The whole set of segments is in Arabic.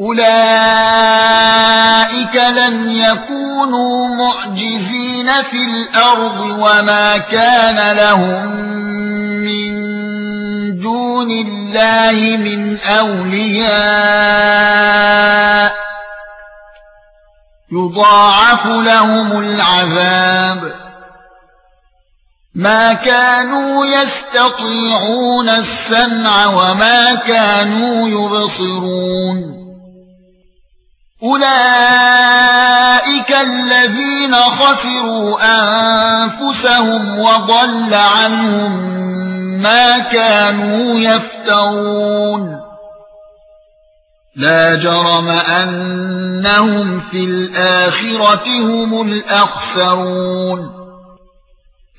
اولئك لم يكونوا معجزين في الأرض وما كان لهم من دون الله من اولياء يضاعف لهم العذاب ما كانوا يستطيعون السمع وما كانوا يبصرون اولئك الذين خسروا انفسهم وضل عنهم ما كانوا يفترون لا جرم انهم في الاخره هم الاخسرون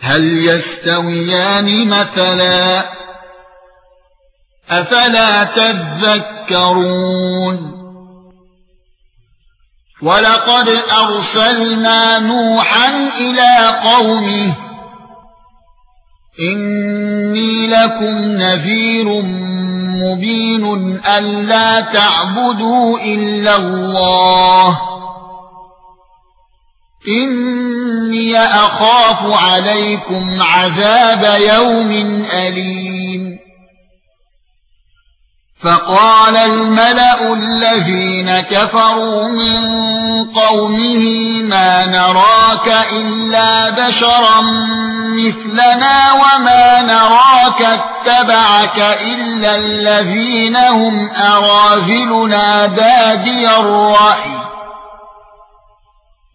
هل يستويان مثلا؟ أفلا تذكرون؟ ولقد أرسلنا نوحا إلى قومه. إني لكم نذير مبين ألا تعبدوا إلا الله. اني اخاف عليكم عذاب يوم اليم فقال الملأ الذين كفروا من قومه ما نراك الا بشرا مثلنا وما نراك اتبعك الا الذين هم اراذلنا بادي الرأي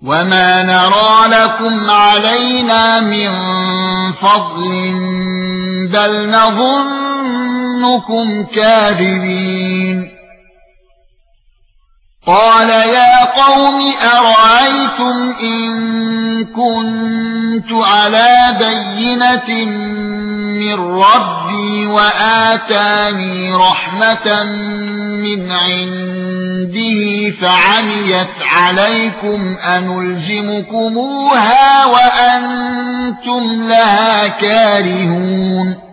وما نرى لكم علينا من فضل بل نظنكم كاذبين قال يا قوم ارايتم ان كنت على بينه من ربي وآتاني رحمة من عنده فعميت عليكم أنلزمكموها وأنتم لها كارهون